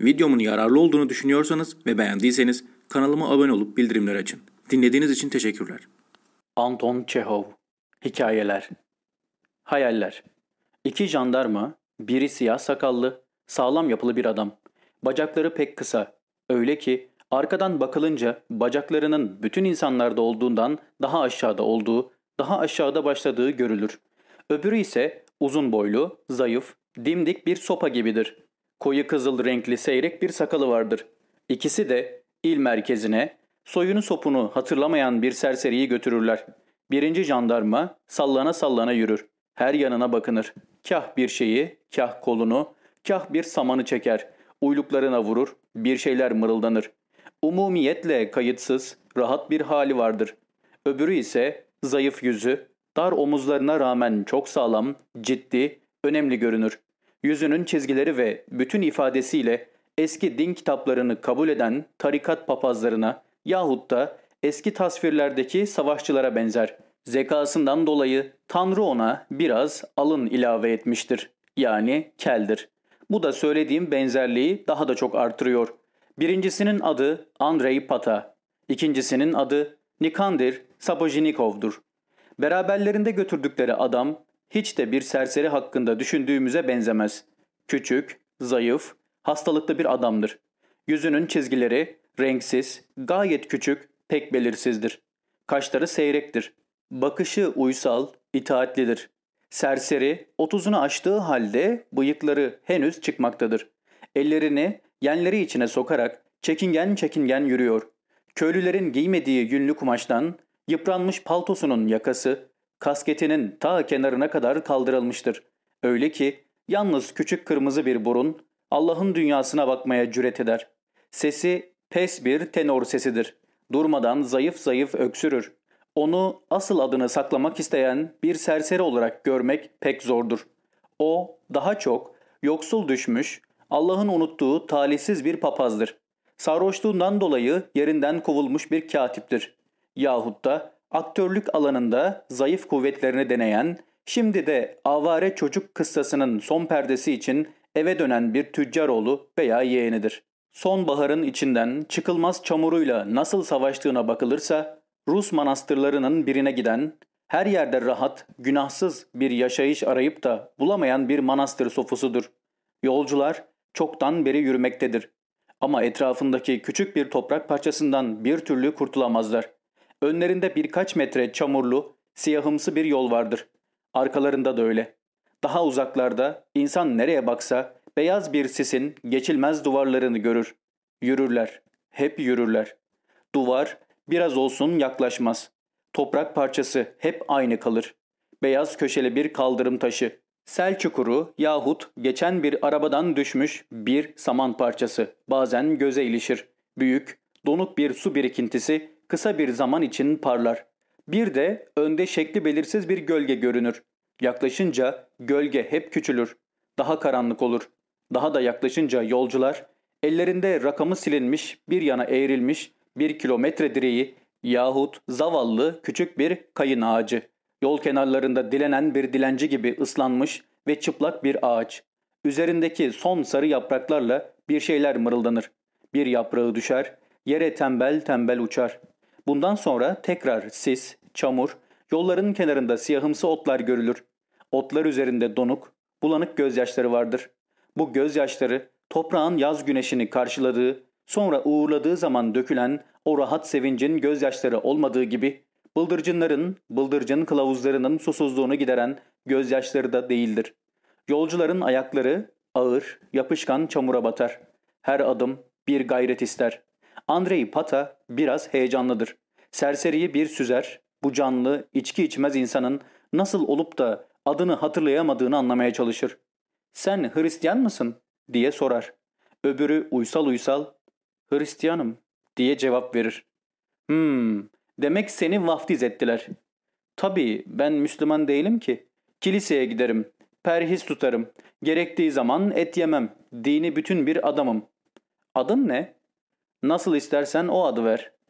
Videomun yararlı olduğunu düşünüyorsanız ve beğendiyseniz kanalıma abone olup bildirimleri açın. Dinlediğiniz için teşekkürler. Anton Çehov Hikayeler Hayaller İki jandarma, biri siyah sakallı, sağlam yapılı bir adam. Bacakları pek kısa. Öyle ki arkadan bakılınca bacaklarının bütün insanlarda olduğundan daha aşağıda olduğu, daha aşağıda başladığı görülür. Öbürü ise uzun boylu, zayıf, dimdik bir sopa gibidir. Koyu kızıl renkli seyrek bir sakalı vardır. İkisi de il merkezine, soyunu sopunu hatırlamayan bir serseriyi götürürler. Birinci jandarma sallana sallana yürür. Her yanına bakınır. Kah bir şeyi, kah kolunu, kah bir samanı çeker. Uyluklarına vurur, bir şeyler mırıldanır. Umumiyetle kayıtsız, rahat bir hali vardır. Öbürü ise zayıf yüzü, dar omuzlarına rağmen çok sağlam, ciddi, önemli görünür. Yüzünün çizgileri ve bütün ifadesiyle eski din kitaplarını kabul eden tarikat papazlarına yahut da eski tasvirlerdeki savaşçılara benzer. Zekasından dolayı Tanrı ona biraz alın ilave etmiştir. Yani keldir. Bu da söylediğim benzerliği daha da çok artırıyor. Birincisinin adı Andrei Pata, ikincisinin adı Nikandir Sapojnikov'dur. Beraberlerinde götürdükleri adam hiç de bir serseri hakkında düşündüğümüze benzemez. Küçük, zayıf, hastalıklı bir adamdır. Yüzünün çizgileri renksiz, gayet küçük, pek belirsizdir. Kaşları seyrektir. Bakışı uysal, itaatlidir. Serseri, otuzunu aştığı halde bıyıkları henüz çıkmaktadır. Ellerini yenleri içine sokarak çekingen çekingen yürüyor. Köylülerin giymediği yünlü kumaştan yıpranmış paltosunun yakası, kasketinin ta kenarına kadar kaldırılmıştır. Öyle ki yalnız küçük kırmızı bir burun Allah'ın dünyasına bakmaya cüret eder. Sesi pes bir tenor sesidir. Durmadan zayıf zayıf öksürür. Onu asıl adını saklamak isteyen bir serseri olarak görmek pek zordur. O daha çok yoksul düşmüş, Allah'ın unuttuğu talihsiz bir papazdır. Sarhoşluğundan dolayı yerinden kovulmuş bir katiptir. Yahut da aktörlük alanında zayıf kuvvetlerini deneyen, şimdi de avare çocuk kıssasının son perdesi için eve dönen bir tüccaroğlu veya yeğenidir. Sonbaharın içinden çıkılmaz çamuruyla nasıl savaştığına bakılırsa, Rus manastırlarının birine giden, her yerde rahat, günahsız bir yaşayış arayıp da bulamayan bir manastır sofusudur. Yolcular çoktan beri yürümektedir. Ama etrafındaki küçük bir toprak parçasından bir türlü kurtulamazlar. Önlerinde birkaç metre çamurlu, siyahımsı bir yol vardır. Arkalarında da öyle. Daha uzaklarda insan nereye baksa beyaz bir sisin geçilmez duvarlarını görür. Yürürler. Hep yürürler. Duvar biraz olsun yaklaşmaz. Toprak parçası hep aynı kalır. Beyaz köşeli bir kaldırım taşı. Sel çukuru yahut geçen bir arabadan düşmüş bir saman parçası bazen göze ilişir. Büyük, donuk bir su birikintisi kısa bir zaman için parlar. Bir de önde şekli belirsiz bir gölge görünür. Yaklaşınca gölge hep küçülür. Daha karanlık olur. Daha da yaklaşınca yolcular ellerinde rakamı silinmiş bir yana eğrilmiş bir kilometre direği yahut zavallı küçük bir kayın ağacı. Yol kenarlarında dilenen bir dilenci gibi ıslanmış ve çıplak bir ağaç. Üzerindeki son sarı yapraklarla bir şeyler mırıldanır. Bir yaprağı düşer, yere tembel tembel uçar. Bundan sonra tekrar sis, çamur, yolların kenarında siyahımsı otlar görülür. Otlar üzerinde donuk, bulanık gözyaşları vardır. Bu gözyaşları toprağın yaz güneşini karşıladığı, sonra uğurladığı zaman dökülen o rahat sevincin gözyaşları olmadığı gibi bıldırcınların, bıldırcın kılavuzlarının susuzluğunu gideren gözyaşları da değildir. Yolcuların ayakları ağır, yapışkan çamura batar. Her adım bir gayret ister. Andrei Pata biraz heyecanlıdır. Serseriyi bir süzer, bu canlı, içki içmez insanın nasıl olup da adını hatırlayamadığını anlamaya çalışır. ''Sen Hristiyan mısın?'' diye sorar. Öbürü uysal uysal ''Hristiyanım'' diye cevap verir. ''Hmm, demek seni vaftiz ettiler.'' ''Tabii ben Müslüman değilim ki. Kiliseye giderim, perhiz tutarım, gerektiği zaman et yemem, dini bütün bir adamım.'' ''Adın ne?'' ''Nasıl istersen o adı ver.''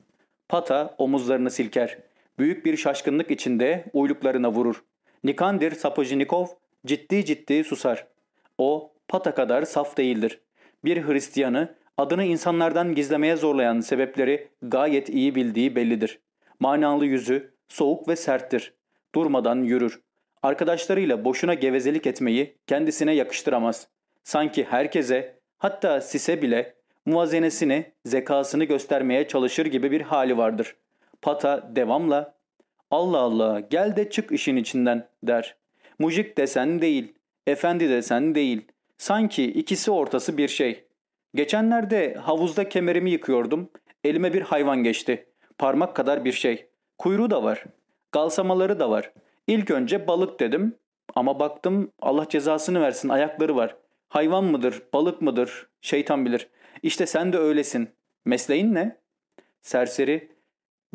Pata omuzlarını silker. Büyük bir şaşkınlık içinde uyluklarına vurur. Nikandir Sapojnikov ciddi ciddi susar. O pata kadar saf değildir. Bir Hristiyanı adını insanlardan gizlemeye zorlayan sebepleri gayet iyi bildiği bellidir. Manalı yüzü soğuk ve serttir. Durmadan yürür. Arkadaşlarıyla boşuna gevezelik etmeyi kendisine yakıştıramaz. Sanki herkese hatta sise bile muvazenesini, zekasını göstermeye çalışır gibi bir hali vardır. Pata devamla Allah Allah gel de çık işin içinden der. Mujik desen değil, efendi desen değil. Sanki ikisi ortası bir şey. Geçenlerde havuzda kemerimi yıkıyordum. Elime bir hayvan geçti. Parmak kadar bir şey. Kuyruğu da var. Galsamaları da var. İlk önce balık dedim. Ama baktım Allah cezasını versin ayakları var. Hayvan mıdır, balık mıdır? Şeytan bilir. İşte sen de öylesin. Mesleğin ne? Serseri,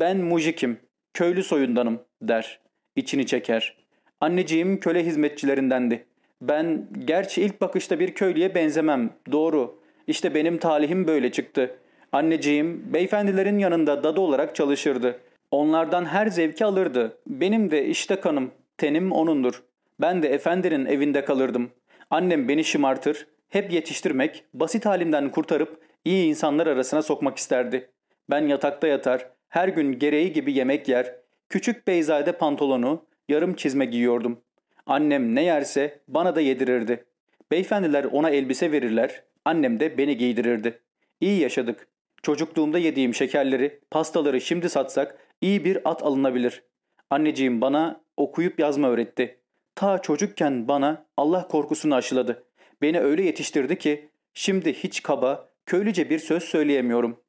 ben mujikim, köylü soyundanım der. İçini çeker. Anneciğim köle hizmetçilerindendi. Ben gerçi ilk bakışta bir köylüye benzemem. Doğru. İşte benim talihim böyle çıktı. Anneciğim beyefendilerin yanında dadı olarak çalışırdı. Onlardan her zevki alırdı. Benim de işte kanım, tenim onundur. Ben de efendinin evinde kalırdım. Annem beni şımartır, hep yetiştirmek, basit halimden kurtarıp iyi insanlar arasına sokmak isterdi. Ben yatakta yatar, her gün gereği gibi yemek yer, küçük beyzade pantolonu, yarım çizme giyiyordum. Annem ne yerse bana da yedirirdi. Beyefendiler ona elbise verirler, annem de beni giydirirdi. İyi yaşadık. Çocukluğumda yediğim şekerleri, pastaları şimdi satsak iyi bir at alınabilir. Anneciğim bana okuyup yazma öğretti. Ta çocukken bana Allah korkusunu aşıladı. Beni öyle yetiştirdi ki şimdi hiç kaba, köylüce bir söz söyleyemiyorum.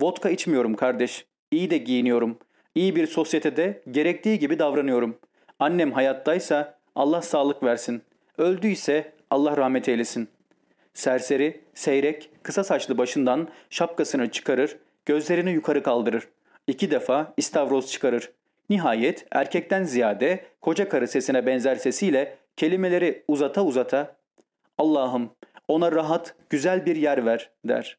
Vodka içmiyorum kardeş. İyi de giyiniyorum. İyi bir sosyetede gerektiği gibi davranıyorum. Annem hayattaysa Allah sağlık versin. Öldüyse Allah rahmet eylesin. Serseri, seyrek, kısa saçlı başından şapkasını çıkarır, gözlerini yukarı kaldırır. İki defa istavroz çıkarır. Nihayet erkekten ziyade koca karı sesine benzer sesiyle kelimeleri uzata uzata Allah'ım ona rahat, güzel bir yer ver der.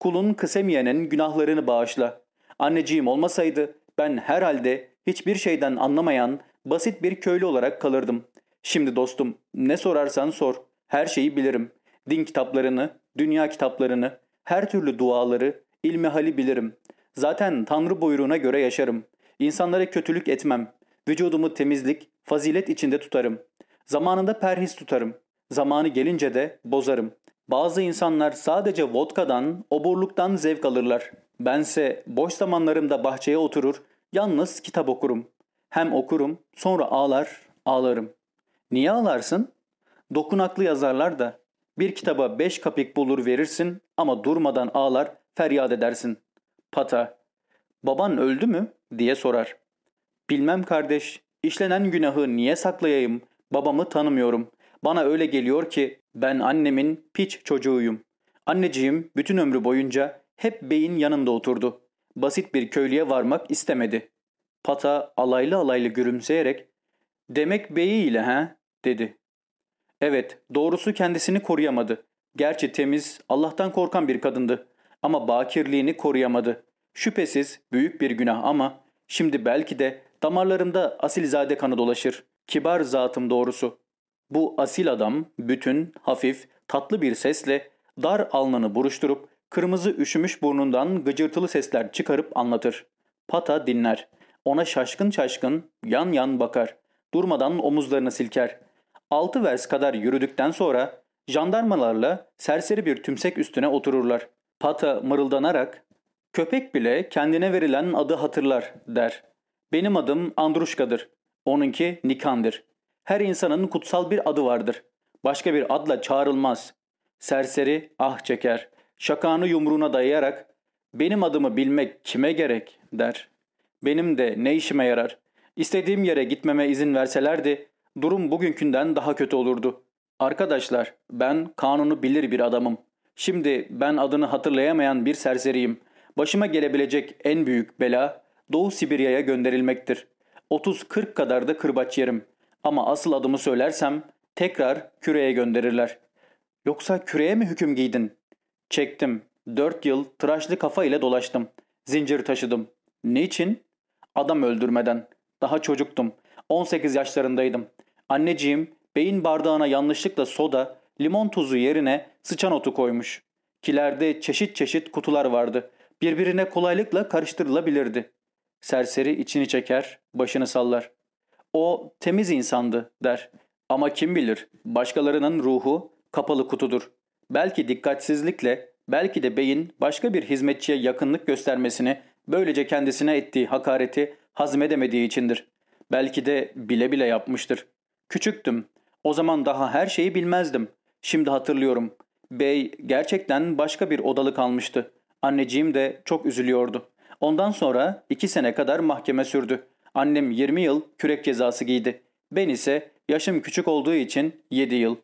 Kulun kısemiyenin günahlarını bağışla. Anneciğim olmasaydı ben herhalde hiçbir şeyden anlamayan basit bir köylü olarak kalırdım. Şimdi dostum ne sorarsan sor. Her şeyi bilirim. Din kitaplarını, dünya kitaplarını, her türlü duaları, ilmihali bilirim. Zaten Tanrı buyruğuna göre yaşarım. İnsanlara kötülük etmem. Vücudumu temizlik, fazilet içinde tutarım. Zamanında perhis tutarım. Zamanı gelince de bozarım. Bazı insanlar sadece vodkadan, oburluktan zevk alırlar. Bense boş zamanlarımda bahçeye oturur, yalnız kitap okurum. Hem okurum, sonra ağlar, ağlarım. Niye ağlarsın? Dokunaklı yazarlar da bir kitaba beş kapik bulur verirsin ama durmadan ağlar, feryat edersin. Pata, baban öldü mü diye sorar. Bilmem kardeş, işlenen günahı niye saklayayım? Babamı tanımıyorum. Bana öyle geliyor ki ben annemin piç çocuğuyum. Anneciğim bütün ömrü boyunca hep beyin yanında oturdu. Basit bir köylüye varmak istemedi. Pata alaylı alaylı gülümseyerek ''Demek beyiyle he?'' dedi. Evet, doğrusu kendisini koruyamadı. Gerçi temiz, Allah'tan korkan bir kadındı. Ama bakirliğini koruyamadı. Şüphesiz büyük bir günah ama şimdi belki de damarlarımda asilzade kanı dolaşır. Kibar zatım doğrusu. Bu asil adam bütün, hafif, tatlı bir sesle dar alnını buruşturup kırmızı üşümüş burnundan gıcırtılı sesler çıkarıp anlatır. Pata dinler. Ona şaşkın şaşkın yan yan bakar. Durmadan omuzlarını silker. Altı vers kadar yürüdükten sonra jandarmalarla serseri bir tümsek üstüne otururlar. Pata mırıldanarak köpek bile kendine verilen adı hatırlar der. Benim adım Andruşka'dır. Onunki Nikan'dır. Her insanın kutsal bir adı vardır. Başka bir adla çağrılmaz. Serseri ah çeker. Şakağını yumruğuna dayayarak benim adımı bilmek kime gerek der. Benim de ne işime yarar. İstediğim yere gitmeme izin verselerdi durum bugünkünden daha kötü olurdu. Arkadaşlar ben kanunu bilir bir adamım. Şimdi ben adını hatırlayamayan bir serseriyim. Başıma gelebilecek en büyük bela Doğu Sibirya'ya gönderilmektir. 30-40 kadar da kırbaç yerim. Ama asıl adımı söylersem tekrar küreye gönderirler. Yoksa küreye mi hüküm giydin? Çektim. Dört yıl tıraşlı kafa ile dolaştım. Zincir taşıdım. Niçin? Adam öldürmeden. Daha çocuktum. 18 yaşlarındaydım. Anneciğim beyin bardağına yanlışlıkla soda, limon tuzu yerine sıçan otu koymuş. Kilerde çeşit çeşit kutular vardı. Birbirine kolaylıkla karıştırılabilirdi. Serseri içini çeker, başını sallar. O temiz insandı der. Ama kim bilir başkalarının ruhu kapalı kutudur. Belki dikkatsizlikle, belki de beyin başka bir hizmetçiye yakınlık göstermesini, böylece kendisine ettiği hakareti hazmedemediği içindir. Belki de bile bile yapmıştır. Küçüktüm. O zaman daha her şeyi bilmezdim. Şimdi hatırlıyorum. Bey gerçekten başka bir odalık almıştı. Anneciğim de çok üzülüyordu. Ondan sonra iki sene kadar mahkeme sürdü. Annem 20 yıl kürek cezası giydi. Ben ise yaşım küçük olduğu için 7 yıl.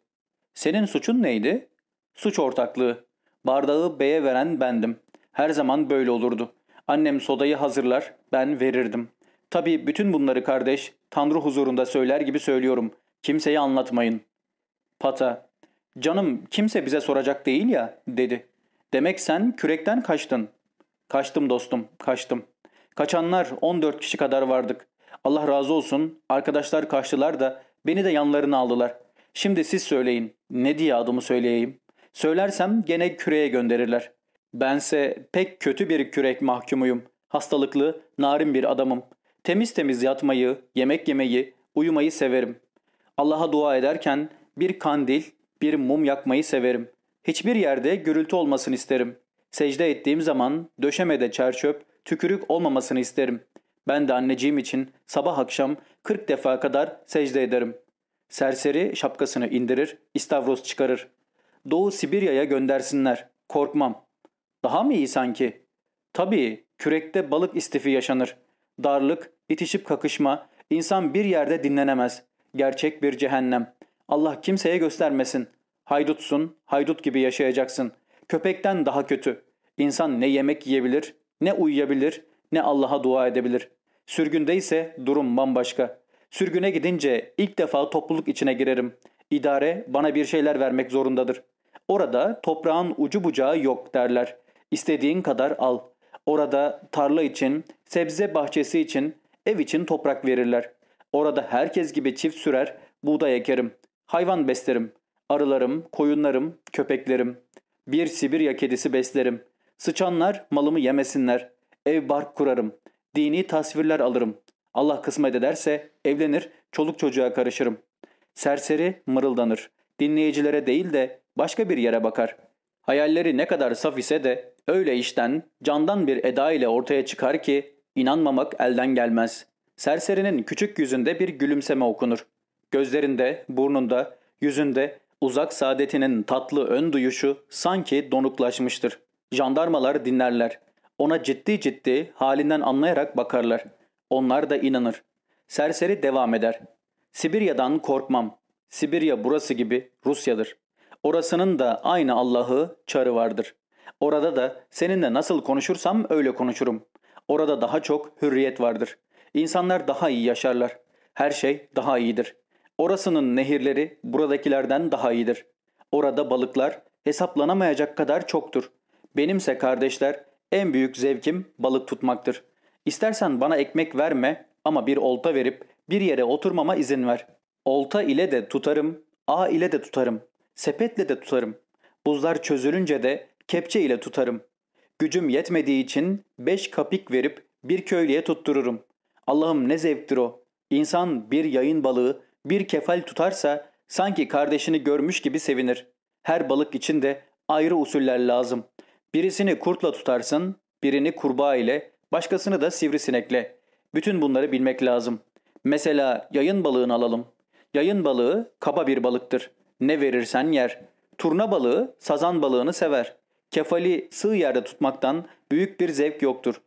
Senin suçun neydi? Suç ortaklığı. Bardağı beye veren bendim. Her zaman böyle olurdu. Annem sodayı hazırlar, ben verirdim. Tabii bütün bunları kardeş, Tanrı huzurunda söyler gibi söylüyorum. Kimseye anlatmayın. Pata, canım kimse bize soracak değil ya, dedi. Demek sen kürekten kaçtın. Kaçtım dostum, kaçtım. Kaçanlar 14 kişi kadar vardık. Allah razı olsun, arkadaşlar kaçtılar da beni de yanlarına aldılar. Şimdi siz söyleyin, ne diye adımı söyleyeyim? Söylersem gene küreğe gönderirler. Bense pek kötü bir kürek mahkumuyum. Hastalıklı, narin bir adamım. Temiz temiz yatmayı, yemek yemeyi, uyumayı severim. Allah'a dua ederken bir kandil, bir mum yakmayı severim. Hiçbir yerde gürültü olmasını isterim. Secde ettiğim zaman döşemede çerçöp, tükürük olmamasını isterim. Ben de anneciğim için sabah akşam 40 defa kadar secde ederim. Serseri şapkasını indirir, istavroz çıkarır. Doğu Sibirya'ya göndersinler. Korkmam. Daha mı iyi sanki? Tabii kürekte balık istifi yaşanır. Darlık, itişip kakışma, insan bir yerde dinlenemez. Gerçek bir cehennem. Allah kimseye göstermesin. Haydutsun, haydut gibi yaşayacaksın. Köpekten daha kötü. İnsan ne yemek yiyebilir, ne uyuyabilir, ne Allah'a dua edebilir. Sürgünde ise durum bambaşka. Sürgüne gidince ilk defa topluluk içine girerim. İdare bana bir şeyler vermek zorundadır. Orada toprağın ucu bucağı yok derler. İstediğin kadar al. Orada tarla için, sebze bahçesi için, ev için toprak verirler. Orada herkes gibi çift sürer, buğday ekerim. Hayvan beslerim. Arılarım, koyunlarım, köpeklerim. Bir Sibirya kedisi beslerim. Sıçanlar malımı yemesinler. Ev bark kurarım. Dini tasvirler alırım. Allah kısmet ederse evlenir, çoluk çocuğa karışırım. Serseri mırıldanır. Dinleyicilere değil de başka bir yere bakar. Hayalleri ne kadar saf ise de öyle işten, candan bir eda ile ortaya çıkar ki inanmamak elden gelmez. Serserinin küçük yüzünde bir gülümseme okunur. Gözlerinde, burnunda, yüzünde uzak saadetinin tatlı ön duyuşu sanki donuklaşmıştır. Jandarmalar dinlerler. Ona ciddi ciddi halinden anlayarak bakarlar. Onlar da inanır. Serseri devam eder. Sibirya'dan korkmam. Sibirya burası gibi Rusya'dır. Orasının da aynı Allah'ı, çarı vardır. Orada da seninle nasıl konuşursam öyle konuşurum. Orada daha çok hürriyet vardır. İnsanlar daha iyi yaşarlar. Her şey daha iyidir. Orasının nehirleri buradakilerden daha iyidir. Orada balıklar hesaplanamayacak kadar çoktur. Benimse kardeşler en büyük zevkim balık tutmaktır. İstersen bana ekmek verme ama bir olta verip bir yere oturmama izin ver. Olta ile de tutarım, ağ ile de tutarım, sepetle de tutarım. Buzlar çözülünce de kepçe ile tutarım. Gücüm yetmediği için beş kapik verip bir köylüye tuttururum. Allah'ım ne zevktir o. İnsan bir yayın balığı, bir kefal tutarsa sanki kardeşini görmüş gibi sevinir. Her balık için de ayrı usuller lazım. Birisini kurtla tutarsın, birini kurbağa ile, başkasını da sivrisinekle. Bütün bunları bilmek lazım. Mesela yayın balığını alalım. Yayın balığı kaba bir balıktır. Ne verirsen yer. Turna balığı sazan balığını sever. Kefali sığ yerde tutmaktan büyük bir zevk yoktur.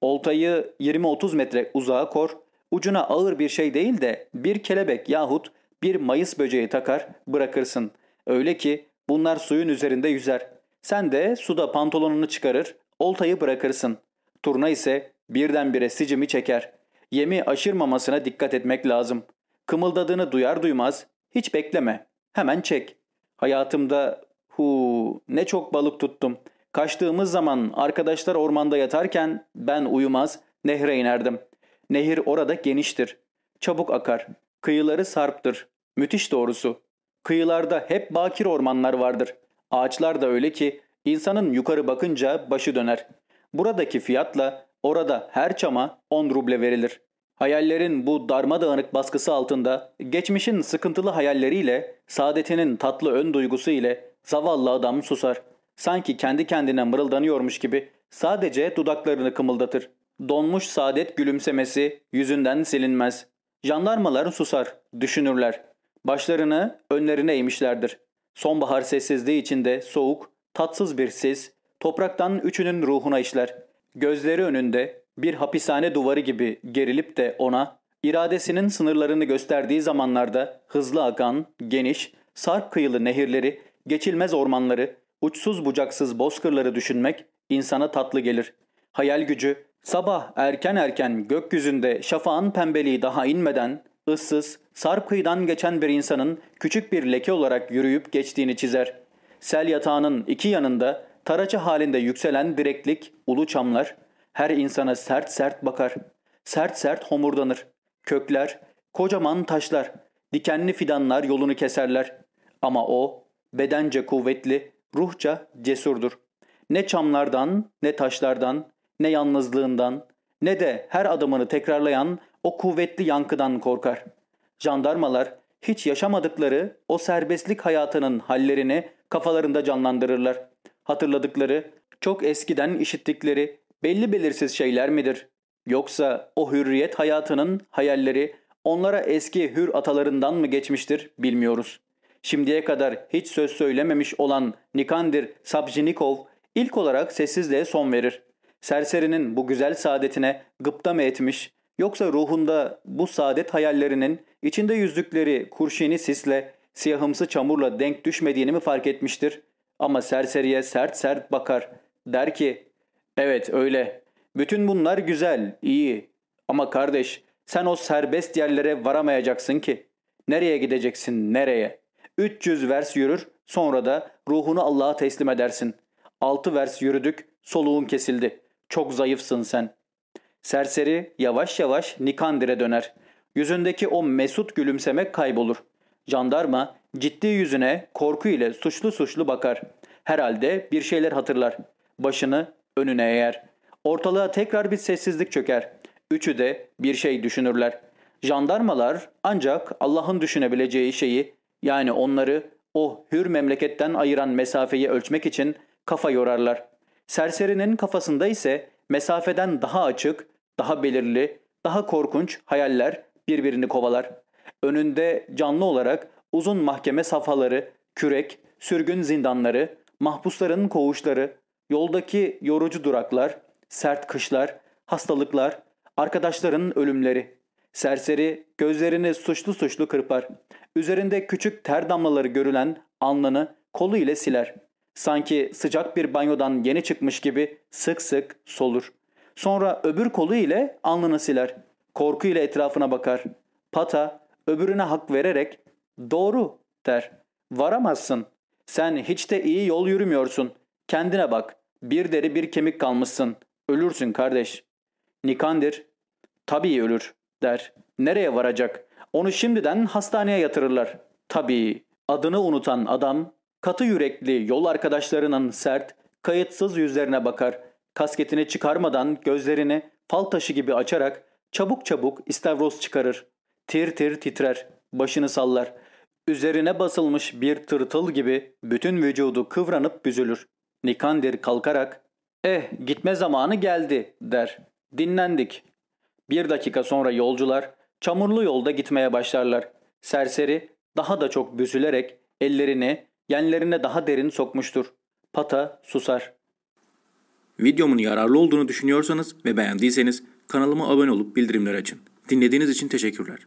Oltayı 20-30 metre uzağa kor, ucuna ağır bir şey değil de bir kelebek yahut bir mayıs böceği takar bırakırsın. Öyle ki bunlar suyun üzerinde yüzer. Sen de suda pantolonunu çıkarır, oltayı bırakırsın. Turna ise birdenbire sicimi çeker. Yemi aşırmamasına dikkat etmek lazım. Kımıldadığını duyar duymaz, hiç bekleme, hemen çek. Hayatımda hu ne çok balık tuttum. Kaçtığımız zaman arkadaşlar ormanda yatarken ben uyumaz nehre inerdim. Nehir orada geniştir. Çabuk akar. Kıyıları sarptır. Müthiş doğrusu. Kıyılarda hep bakir ormanlar vardır. Ağaçlar da öyle ki İnsanın yukarı bakınca başı döner. Buradaki fiyatla orada her çama 10 ruble verilir. Hayallerin bu darmadağınık baskısı altında geçmişin sıkıntılı hayalleriyle, saadetinin tatlı ön duygusu ile zavallı adam susar. Sanki kendi kendine mırıldanıyormuş gibi sadece dudaklarını kımıldatır. Donmuş saadet gülümsemesi yüzünden silinmez. Jandarmalar susar, düşünürler. Başlarını önlerine eğmişlerdir. Sonbahar sessizliği içinde soğuk, tatsız bir sis, topraktan üçünün ruhuna işler. Gözleri önünde bir hapishane duvarı gibi gerilip de ona, iradesinin sınırlarını gösterdiği zamanlarda hızlı akan, geniş, sarp kıyılı nehirleri, geçilmez ormanları, uçsuz bucaksız bozkırları düşünmek insana tatlı gelir. Hayal gücü, sabah erken erken gökyüzünde şafağın pembeliği daha inmeden, ıssız, sarp kıyıdan geçen bir insanın küçük bir leke olarak yürüyüp geçtiğini çizer. Sel yatağının iki yanında taraça halinde yükselen direklik, ulu çamlar, her insana sert sert bakar. Sert sert homurdanır. Kökler, kocaman taşlar, dikenli fidanlar yolunu keserler. Ama o bedence kuvvetli, ruhça cesurdur. Ne çamlardan, ne taşlardan, ne yalnızlığından, ne de her adımını tekrarlayan o kuvvetli yankıdan korkar. Jandarmalar hiç yaşamadıkları o serbestlik hayatının hallerini kafalarında canlandırırlar. Hatırladıkları, çok eskiden işittikleri belli belirsiz şeyler midir? Yoksa o hürriyet hayatının hayalleri onlara eski hür atalarından mı geçmiştir bilmiyoruz. Şimdiye kadar hiç söz söylememiş olan Nikandir Sabjinikov ilk olarak sessizliğe son verir. Serserinin bu güzel saadetine gıpta mı etmiş yoksa ruhunda bu saadet hayallerinin içinde yüzdükleri kurşini sisle, siyahımsı çamurla denk düşmediğini mi fark etmiştir? Ama serseriye sert sert bakar. Der ki Evet öyle. Bütün bunlar güzel, iyi. Ama kardeş sen o serbest yerlere varamayacaksın ki. Nereye gideceksin, nereye? 300 vers yürür, sonra da ruhunu Allah'a teslim edersin. 6 vers yürüdük, soluğun kesildi. Çok zayıfsın sen. Serseri yavaş yavaş Nikandir'e döner. Yüzündeki o mesut gülümseme kaybolur. Jandarma ciddi yüzüne korku ile suçlu suçlu bakar. Herhalde bir şeyler hatırlar. Başını önüne eğer. Ortalığa tekrar bir sessizlik çöker. Üçü de bir şey düşünürler. Jandarmalar ancak Allah'ın düşünebileceği şeyi yani onları o hür memleketten ayıran mesafeyi ölçmek için kafa yorarlar. Serserinin kafasında ise mesafeden daha açık, daha belirli, daha korkunç hayaller birbirini kovalar. Önünde canlı olarak uzun mahkeme safhaları, kürek, sürgün zindanları, mahpusların koğuşları, yoldaki yorucu duraklar, sert kışlar, hastalıklar, arkadaşların ölümleri. Serseri gözlerini suçlu suçlu kırpar. Üzerinde küçük ter damlaları görülen alnını kolu ile siler. Sanki sıcak bir banyodan yeni çıkmış gibi sık sık solur. Sonra öbür kolu ile alnını siler. Korku ile etrafına bakar. Pata öbürüne hak vererek doğru der. Varamazsın. Sen hiç de iyi yol yürümüyorsun. Kendine bak. Bir deri bir kemik kalmışsın. Ölürsün kardeş. Nikandir. Tabii ölür der. Nereye varacak? Onu şimdiden hastaneye yatırırlar. Tabii. Adını unutan adam katı yürekli yol arkadaşlarının sert, kayıtsız yüzlerine bakar. Kasketini çıkarmadan gözlerini fal taşı gibi açarak çabuk çabuk istavroz çıkarır. Tir tir titrer. Başını sallar. Üzerine basılmış bir tırtıl gibi bütün vücudu kıvranıp büzülür. Nikandir kalkarak ''Eh gitme zamanı geldi'' der. Dinlendik. Bir dakika sonra yolcular çamurlu yolda gitmeye başlarlar. Serseri daha da çok büzülerek ellerini yenlerine daha derin sokmuştur. Pata susar. Videomun yararlı olduğunu düşünüyorsanız ve beğendiyseniz kanalıma abone olup bildirimleri açın. Dinlediğiniz için teşekkürler.